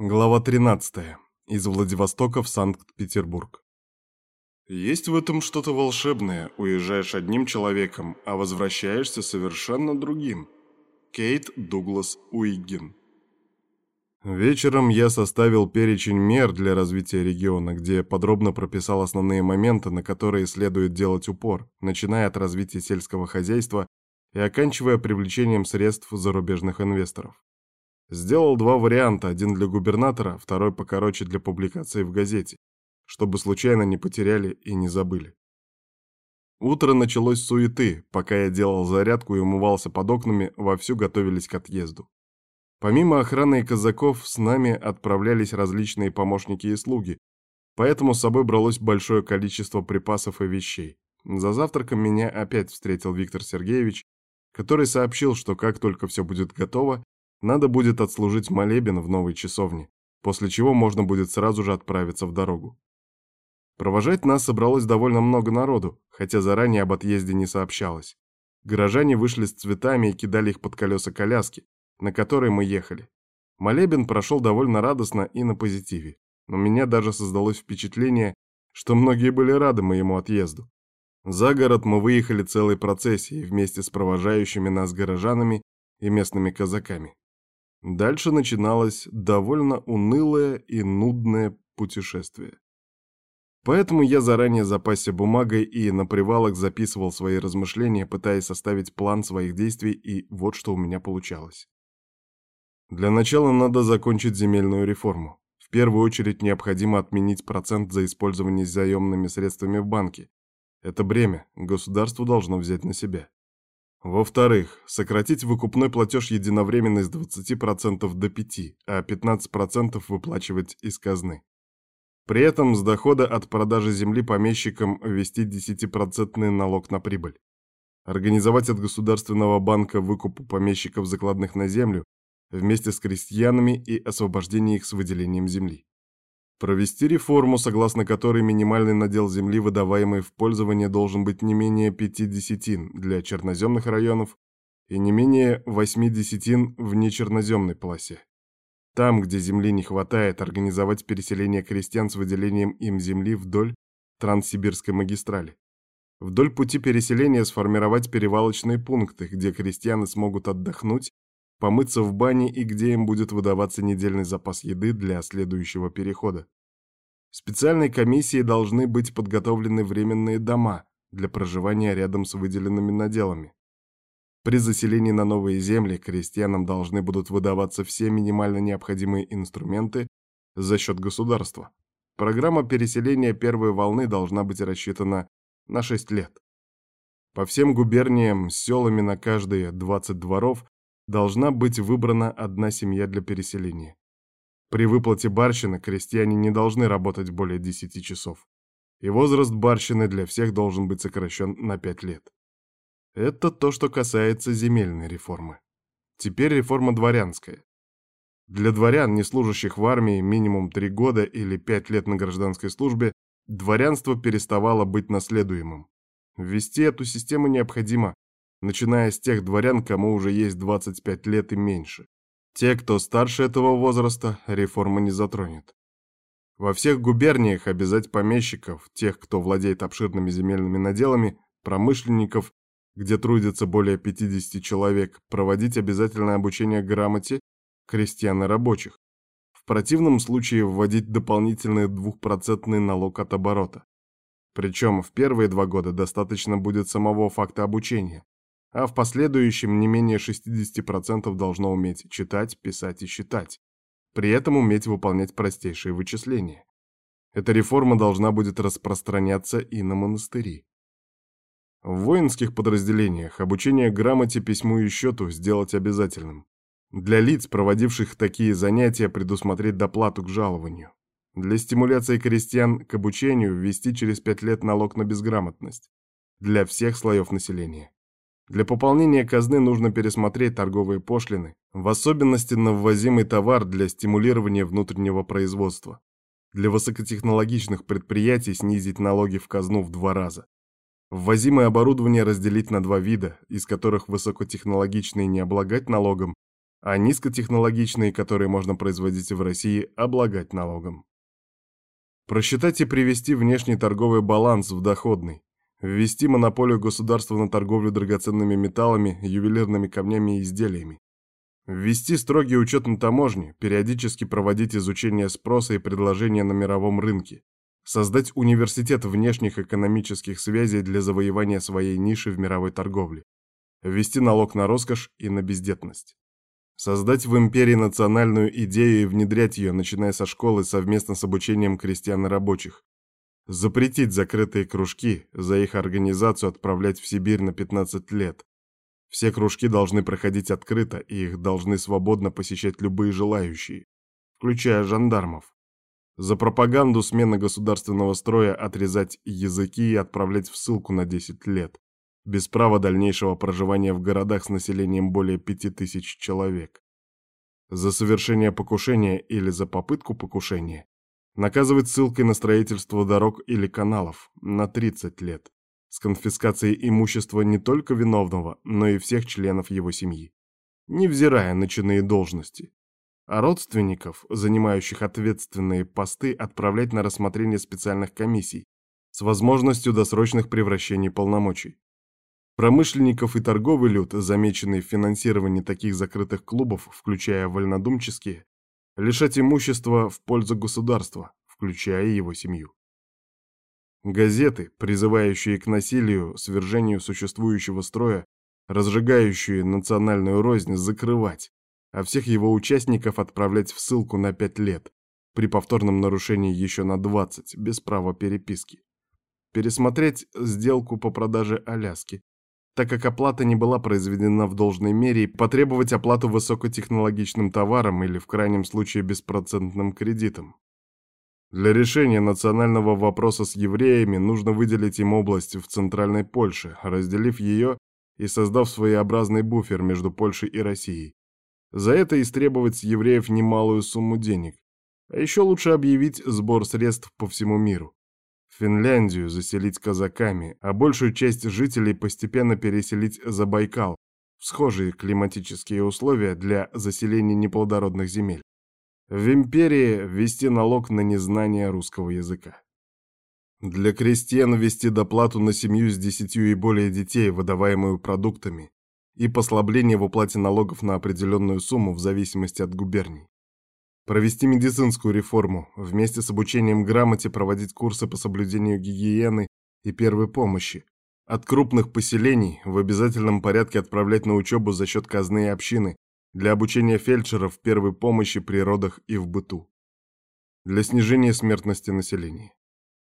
Глава 13. Из Владивостока в Санкт-Петербург. Есть в этом что-то волшебное. Уезжаешь одним человеком, а возвращаешься совершенно другим. Кейт Дуглас Уиггин. Вечером я составил перечень мер для развития региона, где подробно прописал основные моменты, на которые следует делать упор, начиная от развития сельского хозяйства и оканчивая привлечением средств зарубежных инвесторов. Сделал два варианта, один для губернатора, второй покороче для публикации в газете, чтобы случайно не потеряли и не забыли. Утро началось с суеты, пока я делал зарядку и умывался под окнами, вовсю готовились к отъезду. Помимо охраны и казаков, с нами отправлялись различные помощники и слуги, поэтому с собой бралось большое количество припасов и вещей. За завтраком меня опять встретил Виктор Сергеевич, который сообщил, что как только все будет готово, надо будет отслужить молебен в новой часовне, после чего можно будет сразу же отправиться в дорогу. Провожать нас собралось довольно много народу, хотя заранее об отъезде не сообщалось. Горожане вышли с цветами и кидали их под колеса коляски, на которой мы ехали. Молебен прошел довольно радостно и на позитиве. У меня даже создалось впечатление, что многие были рады моему отъезду. За город мы выехали целой процессией вместе с провожающими нас горожанами и местными казаками. Дальше начиналось довольно унылое и нудное путешествие. Поэтому я заранее запасся бумагой и на привалах записывал свои размышления, пытаясь составить план своих действий, и вот что у меня получалось. Для начала надо закончить земельную реформу. В первую очередь необходимо отменить процент за использование заемными средствами в банке. Это бремя государство должно взять на себя. Во-вторых, сократить выкупной платеж единовременно с 20% до 5%, а 15% выплачивать из казны. При этом с дохода от продажи земли помещикам ввести 10% налог на прибыль. Организовать от Государственного банка выкуп у помещиков закладных на землю вместе с крестьянами и освобождение их с выделением земли. Провести реформу, согласно которой минимальный надел земли, выдаваемый в пользование, должен быть не менее 5 десятин для черноземных районов и не менее 8 десятин в нечерноземной полосе. Там, где земли не хватает, организовать переселение крестьян с выделением им земли вдоль Транссибирской магистрали. Вдоль пути переселения сформировать перевалочные пункты, где крестьяне смогут отдохнуть помыться в бане и где им будет выдаваться недельный запас еды для следующего перехода. Специальной комиссией должны быть подготовлены временные дома для проживания рядом с выделенными наделами. При заселении на новые земли крестьянам должны будут выдаваться все минимально необходимые инструменты за счет государства. Программа переселения первой волны должна быть рассчитана на 6 лет. По всем губерниям с селами на каждые 20 дворов должна быть выбрана одна семья для переселения. При выплате барщины крестьяне не должны работать более 10 часов. И возраст барщины для всех должен быть сокращен на 5 лет. Это то, что касается земельной реформы. Теперь реформа дворянская. Для дворян, не служащих в армии минимум 3 года или 5 лет на гражданской службе, дворянство переставало быть наследуемым. Ввести эту систему необходимо начиная с тех дворян, кому уже есть 25 лет и меньше. Те, кто старше этого возраста, реформа не затронет. Во всех губерниях обязать помещиков, тех, кто владеет обширными земельными наделами, промышленников, где трудится более 50 человек, проводить обязательное обучение грамоте крестьян и рабочих. В противном случае вводить дополнительный двухпроцентный налог от оборота. Причем в первые два года достаточно будет самого факта обучения а в последующем не менее 60% должно уметь читать, писать и считать, при этом уметь выполнять простейшие вычисления. Эта реформа должна будет распространяться и на монастыри. В воинских подразделениях обучение грамоте, письму и счету сделать обязательным. Для лиц, проводивших такие занятия, предусмотреть доплату к жалованию. Для стимуляции крестьян к обучению ввести через 5 лет налог на безграмотность. Для всех слоев населения. Для пополнения казны нужно пересмотреть торговые пошлины, в особенности на ввозимый товар для стимулирования внутреннего производства. Для высокотехнологичных предприятий снизить налоги в казну в два раза. Ввозимое оборудование разделить на два вида, из которых высокотехнологичные не облагать налогом, а низкотехнологичные, которые можно производить в России, облагать налогом. Просчитать и привести внешний торговый баланс в доходный. Ввести монополию государства на торговлю драгоценными металлами, ювелирными камнями и изделиями. Ввести строгий учет на таможне, периодически проводить изучение спроса и предложения на мировом рынке. Создать университет внешних экономических связей для завоевания своей ниши в мировой торговле. Ввести налог на роскошь и на бездетность. Создать в империи национальную идею и внедрять ее, начиная со школы совместно с обучением крестьян и рабочих. Запретить закрытые кружки, за их организацию отправлять в Сибирь на 15 лет. Все кружки должны проходить открыто, и их должны свободно посещать любые желающие, включая жандармов. За пропаганду смены государственного строя отрезать языки и отправлять в ссылку на 10 лет без права дальнейшего проживания в городах с населением более 5000 человек. За совершение покушения или за попытку покушения наказывать ссылкой на строительство дорог или каналов на 30 лет с конфискацией имущества не только виновного, но и всех членов его семьи, невзирая на чины и должности, а родственников, занимающих ответственные посты, отправлять на рассмотрение специальных комиссий с возможностью досрочных превращений полномочий. Промышленников и торговый люд, замеченный в финансировании таких закрытых клубов, включая вольнодумческие, лишать имущества в пользу государства, включая его семью. Газеты, призывающие к насилию, свержению существующего строя, разжигающие национальную рознь, закрывать, а всех его участников отправлять в ссылку на 5 лет, при повторном нарушении еще на 20, без права переписки. Пересмотреть сделку по продаже Аляски, так как оплата не была произведена в должной мере, потребовать оплату высокотехнологичным товаром или, в крайнем случае, беспроцентным кредитом. Для решения национального вопроса с евреями нужно выделить им область в Центральной Польше, разделив ее и создав своеобразный буфер между Польшей и Россией. За это истребовать с евреев немалую сумму денег. А еще лучше объявить сбор средств по всему миру. Финляндию заселить казаками, а большую часть жителей постепенно переселить за Байкал, в схожие климатические условия для заселения неплодородных земель. В империи ввести налог на незнание русского языка. Для крестьян ввести доплату на семью с десятью и более детей, выдаваемую продуктами, и послабление в уплате налогов на определенную сумму в зависимости от губерний. Провести медицинскую реформу, вместе с обучением грамоте проводить курсы по соблюдению гигиены и первой помощи. От крупных поселений в обязательном порядке отправлять на учебу за счет казны и общины для обучения фельдшеров первой помощи при родах и в быту. Для снижения смертности населения.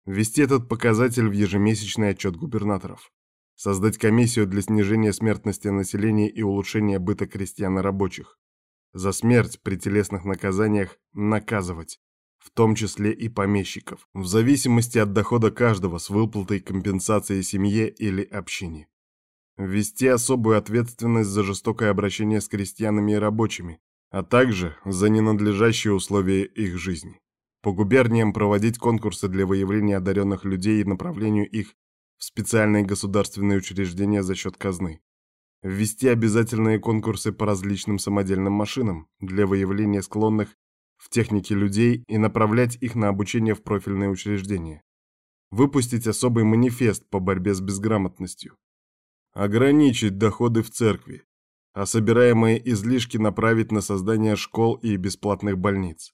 Ввести этот показатель в ежемесячный отчет губернаторов. Создать комиссию для снижения смертности населения и улучшения быта крестьян и рабочих. За смерть при телесных наказаниях наказывать, в том числе и помещиков, в зависимости от дохода каждого с выплатой компенсации семье или общине. Ввести особую ответственность за жестокое обращение с крестьянами и рабочими, а также за ненадлежащие условия их жизни. По губерниям проводить конкурсы для выявления одаренных людей и направлению их в специальные государственные учреждения за счет казны. Ввести обязательные конкурсы по различным самодельным машинам для выявления склонных в технике людей и направлять их на обучение в профильные учреждения. Выпустить особый манифест по борьбе с безграмотностью. Ограничить доходы в церкви, а собираемые излишки направить на создание школ и бесплатных больниц.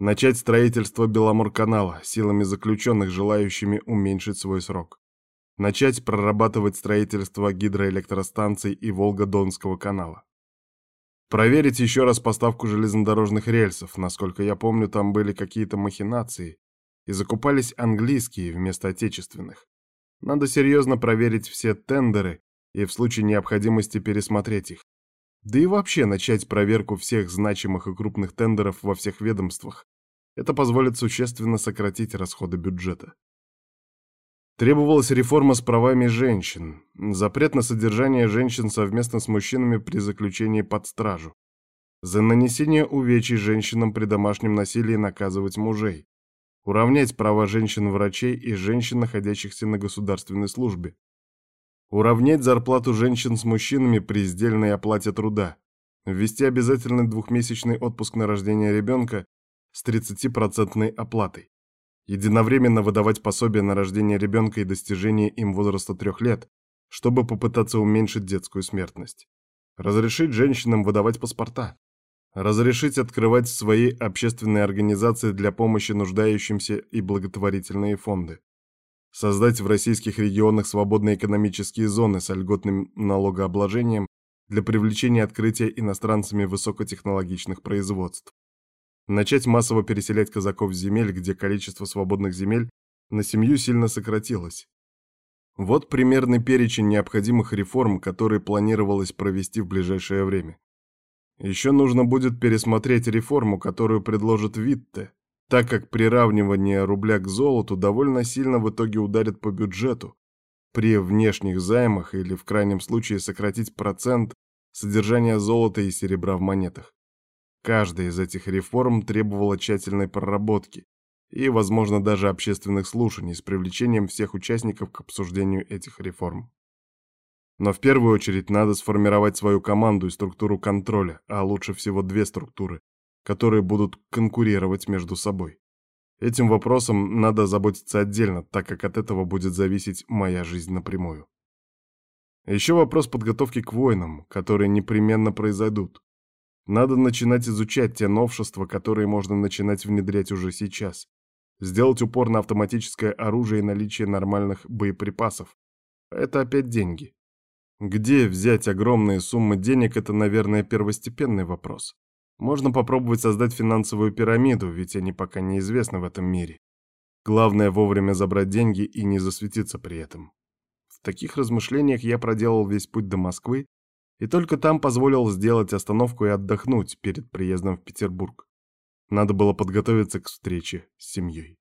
Начать строительство Беломорканала силами заключенных, желающими уменьшить свой срок начать прорабатывать строительство гидроэлектростанций и Волго-Донского канала. Проверить еще раз поставку железнодорожных рельсов, насколько я помню, там были какие-то махинации, и закупались английские вместо отечественных. Надо серьезно проверить все тендеры и в случае необходимости пересмотреть их. Да и вообще начать проверку всех значимых и крупных тендеров во всех ведомствах. Это позволит существенно сократить расходы бюджета. Требовалась реформа с правами женщин, запрет на содержание женщин совместно с мужчинами при заключении под стражу, за нанесение увечий женщинам при домашнем насилии наказывать мужей, уравнять права женщин-врачей и женщин, находящихся на государственной службе, уравнять зарплату женщин с мужчинами при сдельной оплате труда, Ввести обязательный двухмесячный отпуск на рождение ребенка с 30% оплатой. Единовременно выдавать пособие на рождение ребенка и достижение им возраста трех лет, чтобы попытаться уменьшить детскую смертность. Разрешить женщинам выдавать паспорта. Разрешить открывать свои общественные организации для помощи нуждающимся и благотворительные фонды. Создать в российских регионах свободные экономические зоны с льготным налогообложением для привлечения открытия иностранцами высокотехнологичных производств. Начать массово переселять казаков с земель, где количество свободных земель на семью сильно сократилось. Вот примерный перечень необходимых реформ, которые планировалось провести в ближайшее время. Еще нужно будет пересмотреть реформу, которую предложит Витте, так как приравнивание рубля к золоту довольно сильно в итоге ударит по бюджету, при внешних займах или в крайнем случае сократить процент содержания золота и серебра в монетах. Каждая из этих реформ требовала тщательной проработки и, возможно, даже общественных слушаний с привлечением всех участников к обсуждению этих реформ. Но в первую очередь надо сформировать свою команду и структуру контроля, а лучше всего две структуры, которые будут конкурировать между собой. Этим вопросом надо заботиться отдельно, так как от этого будет зависеть моя жизнь напрямую. Еще вопрос подготовки к войнам, которые непременно произойдут. Надо начинать изучать те новшества, которые можно начинать внедрять уже сейчас. Сделать упор на автоматическое оружие и наличие нормальных боеприпасов. Это опять деньги. Где взять огромные суммы денег, это, наверное, первостепенный вопрос. Можно попробовать создать финансовую пирамиду, ведь они пока неизвестны в этом мире. Главное вовремя забрать деньги и не засветиться при этом. В таких размышлениях я проделал весь путь до Москвы и только там позволил сделать остановку и отдохнуть перед приездом в Петербург. Надо было подготовиться к встрече с семьей.